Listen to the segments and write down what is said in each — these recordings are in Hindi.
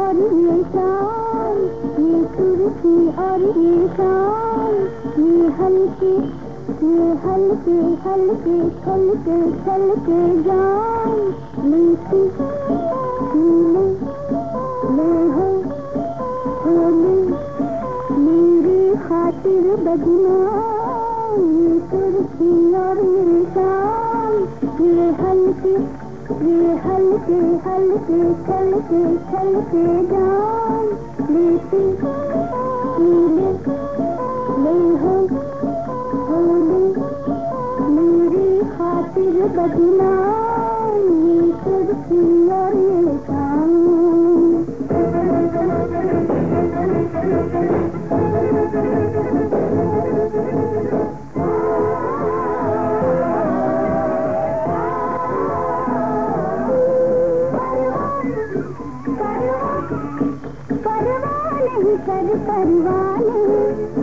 और ये शाम ये और ये ये हल्के ये हल्के हल्के जाम मीठी नीले ले होली मेरी खातिर बजना ये कुर्सी और ये ये हल्के हल्के छलके छलके जान लेती नीले मेरी खातिर बदला ये कुर्सी और ये नहीं कर परवाने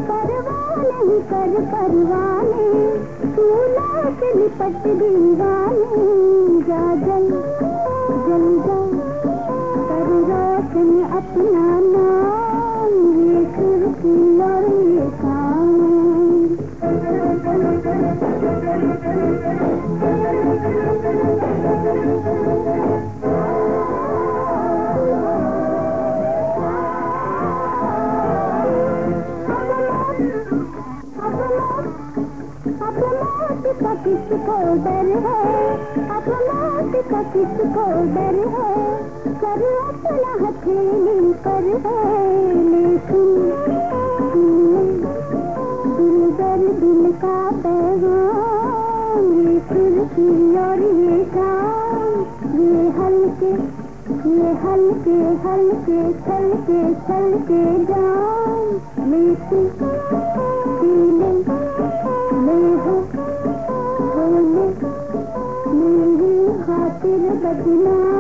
परवाह नहीं कर परवाने तूला से लिपट दीवाने, जा जल जल जा कर रोशन अपना नाम ये कुर्सी और ये अब किसको डर है? मौत का किसको डर है? कर अपना हथेली पर है। लेकिन दिल दर दिल का पैगाम ये कुर्सी और ये काम ये हल्के ये हल्के हल्के छलके छलके जाम। मीठी खातिर बदना